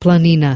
planina.